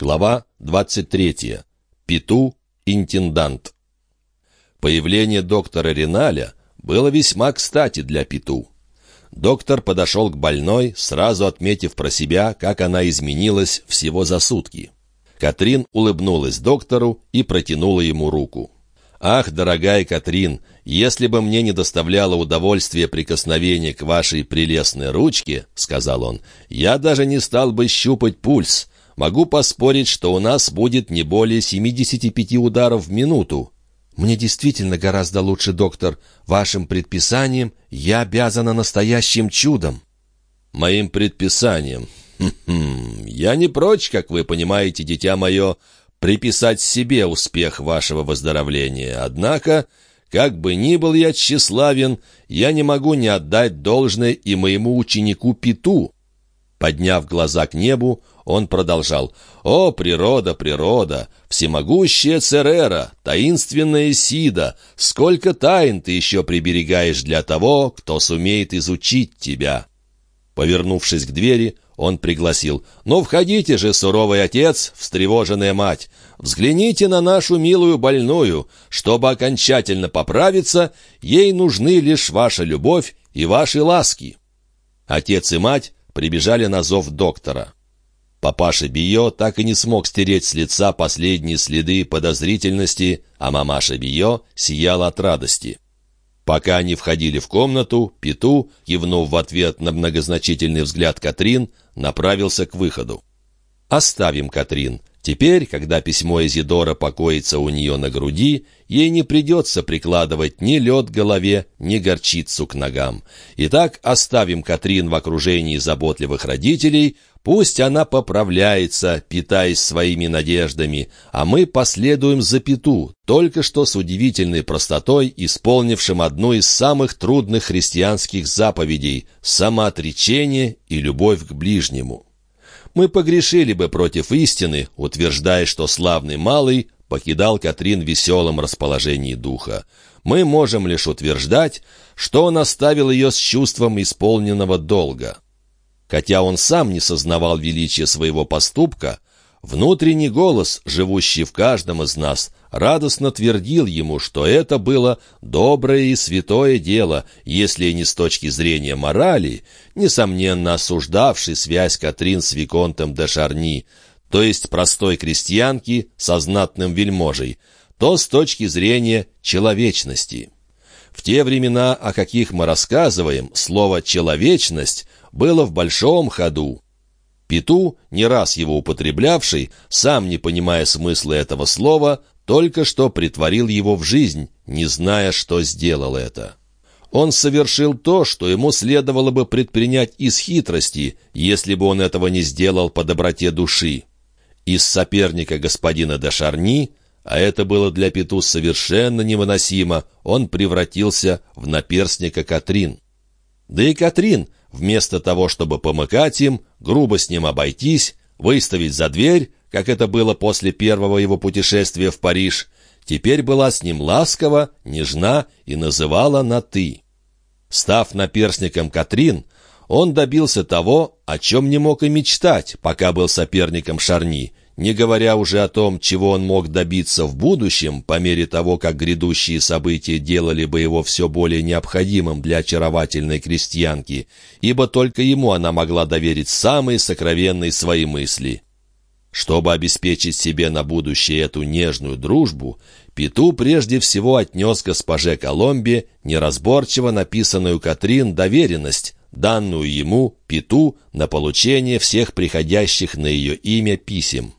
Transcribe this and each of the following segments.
Глава 23. Пету, интендант. Появление доктора Реналя было весьма кстати для Пету. Доктор подошел к больной, сразу отметив про себя, как она изменилась всего за сутки. Катрин улыбнулась доктору и протянула ему руку. «Ах, дорогая Катрин, если бы мне не доставляло удовольствия прикосновение к вашей прелестной ручке, — сказал он, — я даже не стал бы щупать пульс. Могу поспорить, что у нас будет не более 75 ударов в минуту. Мне действительно гораздо лучше, доктор. Вашим предписанием я обязана настоящим чудом. Моим предписанием? Хм -хм. Я не прочь, как вы понимаете, дитя мое, приписать себе успех вашего выздоровления. Однако, как бы ни был я тщеславен, я не могу не отдать должное и моему ученику Пету. Подняв глаза к небу, он продолжал. «О, природа, природа! Всемогущая Церера, таинственная Сида! Сколько тайн ты еще приберегаешь для того, кто сумеет изучить тебя!» Повернувшись к двери, он пригласил. «Ну, входите же, суровый отец, встревоженная мать! Взгляните на нашу милую больную. Чтобы окончательно поправиться, ей нужны лишь ваша любовь и ваши ласки». Отец и мать прибежали на зов доктора. Папаша Био так и не смог стереть с лица последние следы подозрительности, а мамаша Био сияла от радости. Пока они входили в комнату, Пету, кивнув в ответ на многозначительный взгляд Катрин, направился к выходу. «Оставим Катрин. Теперь, когда письмо Изидора покоится у нее на груди, ей не придется прикладывать ни лед к голове, ни горчицу к ногам. Итак, оставим Катрин в окружении заботливых родителей, пусть она поправляется, питаясь своими надеждами, а мы последуем за Пету, только что с удивительной простотой, исполнившим одну из самых трудных христианских заповедей – самоотречение и любовь к ближнему мы погрешили бы против истины, утверждая, что славный малый покидал Катрин в веселом расположении духа. Мы можем лишь утверждать, что он оставил ее с чувством исполненного долга. Хотя он сам не сознавал величия своего поступка, Внутренний голос, живущий в каждом из нас, радостно твердил ему, что это было доброе и святое дело, если не с точки зрения морали, несомненно осуждавший связь Катрин с Виконтом де Шарни, то есть простой крестьянки со знатным вельможей, то с точки зрения человечности. В те времена, о каких мы рассказываем, слово «человечность» было в большом ходу. Пету, не раз его употреблявший, сам не понимая смысла этого слова, только что притворил его в жизнь, не зная, что сделал это. Он совершил то, что ему следовало бы предпринять из хитрости, если бы он этого не сделал по доброте души. Из соперника господина де Шарни, а это было для Пету совершенно невыносимо, он превратился в наперстника Катрин. Да и Катрин, вместо того, чтобы помыкать им, грубо с ним обойтись, выставить за дверь, как это было после первого его путешествия в Париж, теперь была с ним ласкова, нежна и называла на «ты». Став наперсником Катрин, он добился того, о чем не мог и мечтать, пока был соперником Шарни, не говоря уже о том, чего он мог добиться в будущем, по мере того, как грядущие события делали бы его все более необходимым для очаровательной крестьянки, ибо только ему она могла доверить самые сокровенные свои мысли. Чтобы обеспечить себе на будущее эту нежную дружбу, Пету прежде всего отнес госпоже Коломбе неразборчиво написанную Катрин доверенность, данную ему, Пету, на получение всех приходящих на ее имя писем.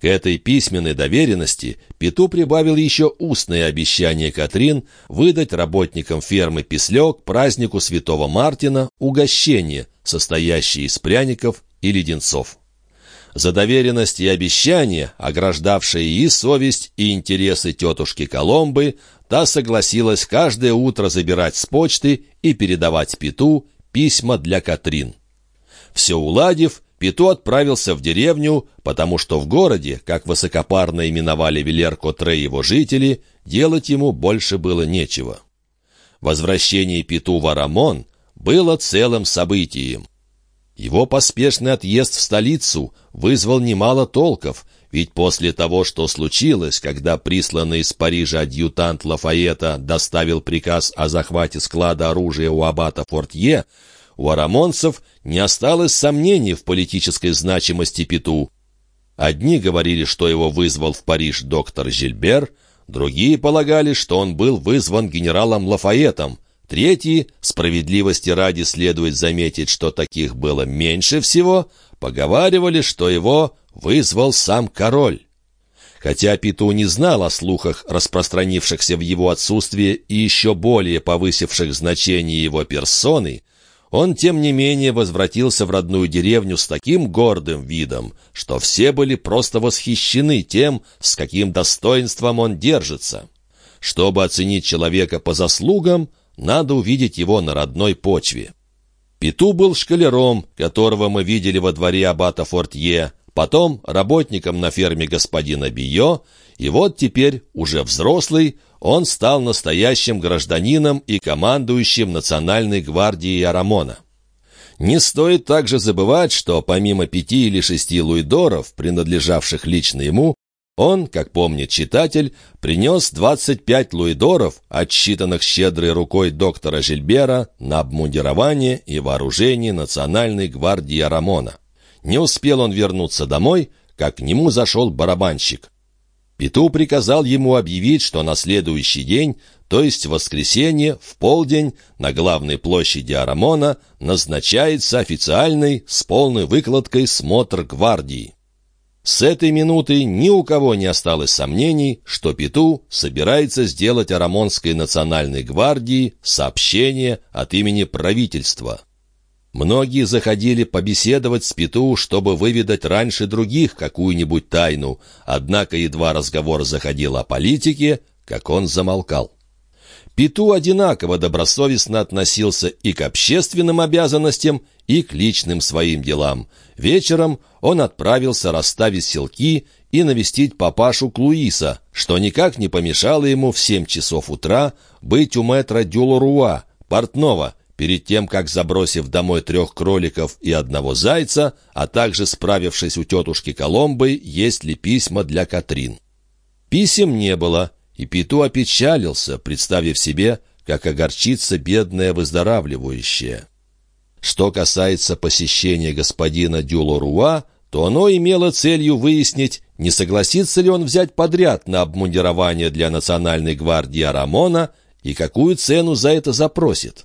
К этой письменной доверенности Пету прибавил еще устное обещание Катрин выдать работникам фермы Песлек празднику Святого Мартина угощение, состоящее из пряников и леденцов. За доверенность и обещание, ограждавшие и совесть, и интересы тетушки Коломбы, та согласилась каждое утро забирать с почты и передавать Пету письма для Катрин. Все уладив, Пито отправился в деревню, потому что в городе, как высокопарно именовали Вилер-Котре его жители, делать ему больше было нечего. Возвращение Пету в Арамон было целым событием. Его поспешный отъезд в столицу вызвал немало толков, ведь после того, что случилось, когда присланный из Парижа адъютант Лафаета доставил приказ о захвате склада оружия у аббата Фортье, у арамонцев не осталось сомнений в политической значимости Пету. Одни говорили, что его вызвал в Париж доктор Жильбер, другие полагали, что он был вызван генералом Лафаетом, Третьи, справедливости ради следует заметить, что таких было меньше всего, поговаривали, что его вызвал сам король. Хотя Питу не знал о слухах, распространившихся в его отсутствие и еще более повысивших значение его персоны, он, тем не менее, возвратился в родную деревню с таким гордым видом, что все были просто восхищены тем, с каким достоинством он держится. Чтобы оценить человека по заслугам, надо увидеть его на родной почве. Пету был шкалером, которого мы видели во дворе аббата Фортье, потом работником на ферме господина Био, и вот теперь, уже взрослый, он стал настоящим гражданином и командующим Национальной гвардией Арамона. Не стоит также забывать, что помимо пяти или шести луидоров, принадлежавших лично ему, он, как помнит читатель, принес 25 луидоров, отсчитанных щедрой рукой доктора Жильбера, на обмундирование и вооружение Национальной гвардии Рамона. Не успел он вернуться домой, как к нему зашел барабанщик. Пету приказал ему объявить, что на следующий день, то есть в воскресенье, в полдень, на главной площади Арамона назначается официальный с полной выкладкой смотр гвардии. С этой минуты ни у кого не осталось сомнений, что Пету собирается сделать Арамонской национальной гвардии сообщение от имени правительства. Многие заходили побеседовать с Пету, чтобы выведать раньше других какую-нибудь тайну, однако едва разговор заходил о политике, как он замолкал. Пету одинаково добросовестно относился и к общественным обязанностям, и к личным своим делам. Вечером он отправился расставить селки и навестить папашу Клуиса, что никак не помешало ему в семь часов утра быть у мэтра Дюлоруа, портного, перед тем, как, забросив домой трех кроликов и одного зайца, а также справившись у тетушки Коломбы, есть ли письма для Катрин. Писем не было, и Пету опечалился, представив себе, как огорчится бедная выздоравливающая. Что касается посещения господина Дюлоруа, то оно имело целью выяснить, не согласится ли он взять подряд на обмундирование для Национальной гвардии Арамона и какую цену за это запросит.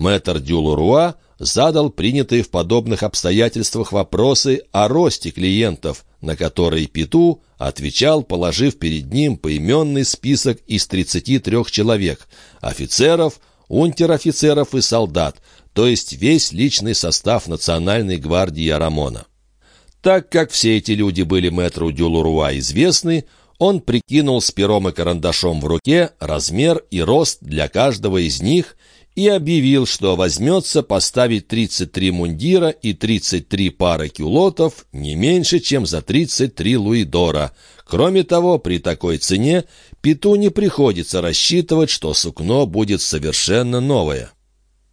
Мэтр Дюлоруа задал принятые в подобных обстоятельствах вопросы о росте клиентов, на которые Пету отвечал, положив перед ним поименный список из 33 человек – офицеров, унтер-офицеров и солдат, то есть весь личный состав Национальной гвардии Арамона. Так как все эти люди были мэтру Дюлуруа известны, он прикинул с пером и карандашом в руке размер и рост для каждого из них и объявил, что возьмется поставить 33 мундира и 33 пары кюлотов не меньше, чем за 33 луидора. Кроме того, при такой цене Пету не приходится рассчитывать, что сукно будет совершенно новое.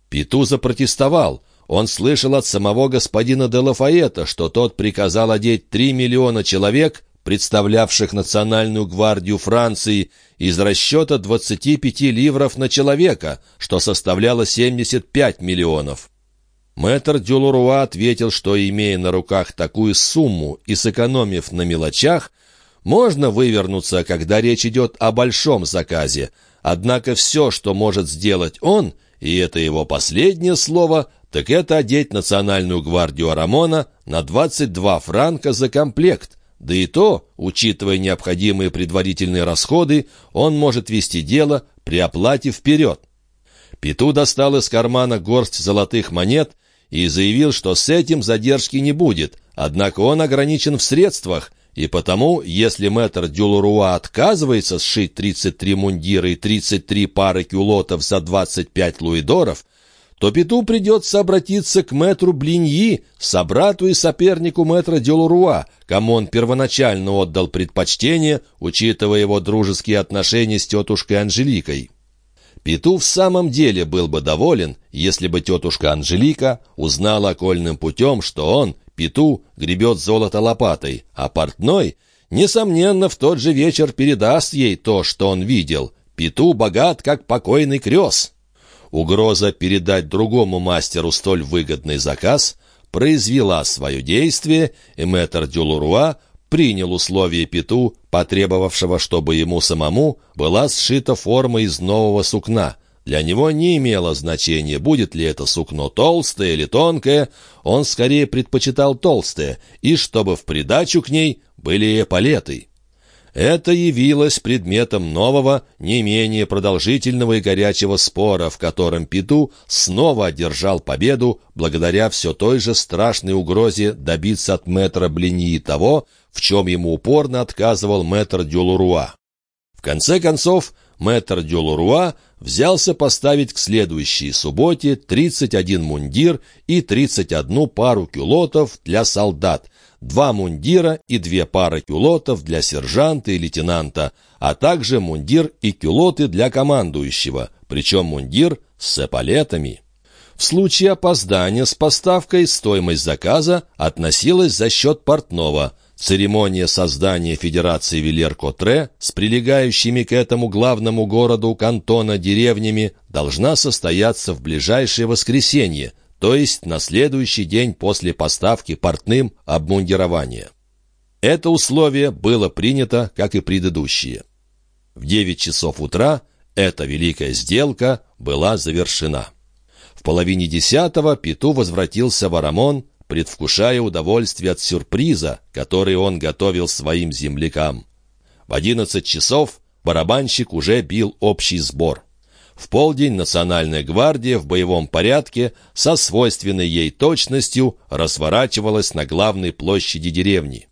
Пету запротестовал. Он слышал от самого господина де Лафаэта, что тот приказал одеть три миллиона человек, представлявших национальную гвардию Франции, из расчета 25 ливров на человека, что составляло 75 миллионов. Мэтр Дюлуруа ответил, что, имея на руках такую сумму и сэкономив на мелочах, можно вывернуться, когда речь идет о большом заказе, однако все, что может сделать он — и это его последнее слово, так это одеть национальную гвардию Арамона на 22 франка за комплект. Да и то, учитывая необходимые предварительные расходы, он может вести дело при оплате вперед. Пету достал из кармана горсть золотых монет и заявил, что с этим задержки не будет, однако он ограничен в средствах, и потому, если мэтр Дюлуруа отказывается сшить 33 мундира и 33 пары кюлотов за 25 луидоров, то Пету придется обратиться к мэтру Блиньи, собрату и сопернику мэтра Дюлуруа, кому он первоначально отдал предпочтение, учитывая его дружеские отношения с тетушкой Анжеликой. Пету в самом деле был бы доволен, если бы тетушка Анжелика узнала окольным путем, что он, Пету, гребет золото лопатой, а портной, несомненно, в тот же вечер передаст ей то, что он видел. Пету богат, как покойный крёс. Угроза передать другому мастеру столь выгодный заказ произвела свое действие, и мэтр Дюлуруа принял условия Пету, потребовавшего, чтобы ему самому была сшита форма из нового сукна. Для него не имело значения, будет ли это сукно толстое или тонкое, он скорее предпочитал толстое, и чтобы в придачу к ней были эполеты. Это явилось предметом нового, не менее продолжительного и горячего спора, в котором Пету снова одержал победу благодаря все той же страшной угрозе добиться от мэтра Блинии того, в чем ему упорно отказывал мэтр Дюлуруа. В конце концов, мэтр Дюлуруа взялся поставить к следующей субботе 31 мундир и 31 пару кюлотов для солдат, два мундира и две пары кюлотов для сержанта и лейтенанта, а также мундир и кюлоты для командующего, причем мундир с эполетами. В случае опоздания с поставкой стоимость заказа относилась за счет портного. Церемония создания Федерации Вилер-Котре с прилегающими к этому главному городу кантона деревнями должна состояться в ближайшее воскресенье, то есть на следующий день после поставки портным обмундирования. Это условие было принято, как и предыдущие. В 9 часов утра эта великая сделка была завершена. В половине десятого Пету возвратился в Арамон, предвкушая удовольствие от сюрприза, который он готовил своим землякам. В одиннадцать часов барабанщик уже бил общий сбор. В полдень Национальная гвардия в боевом порядке со свойственной ей точностью разворачивалась на главной площади деревни.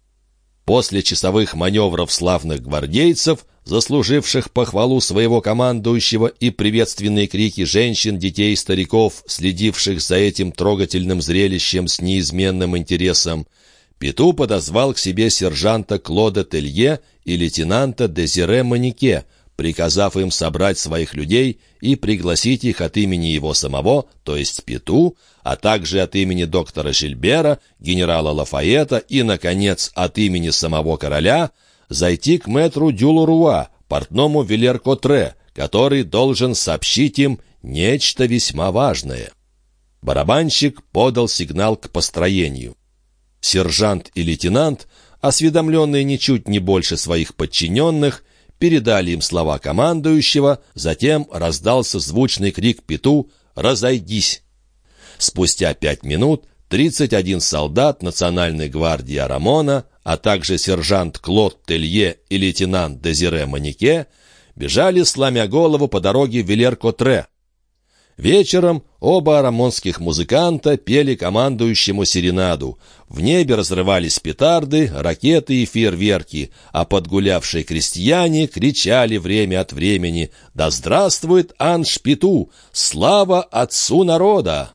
После часовых маневров славных гвардейцев, заслуживших похвалу своего командующего и приветственные крики женщин, детей и стариков, следивших за этим трогательным зрелищем с неизменным интересом, Пету подозвал к себе сержанта Клода Телье и лейтенанта Дезире Манике, приказав им собрать своих людей и пригласить их от имени его самого, то есть Пету, а также от имени доктора Жильбера, генерала Лафаета и, наконец, от имени самого короля, зайти к мэтру Дюлуруа, портному Вилер-Котре, который должен сообщить им нечто весьма важное. Барабанщик подал сигнал к построению. Сержант и лейтенант, осведомленные ничуть не больше своих подчиненных, передали им слова командующего, затем раздался звучный крик Пету «Разойдись!». Спустя пять минут 31 солдат Национальной гвардии Арамона, а также сержант Клод Телье и лейтенант Дезире Манике бежали, сломя голову по дороге Вилер-Котре, Вечером оба арамонских музыканта пели командующему серенаду. В небе разрывались петарды, ракеты и фейерверки, а подгулявшие крестьяне кричали время от времени «Да здравствует Аншпиту! Слава отцу народа!»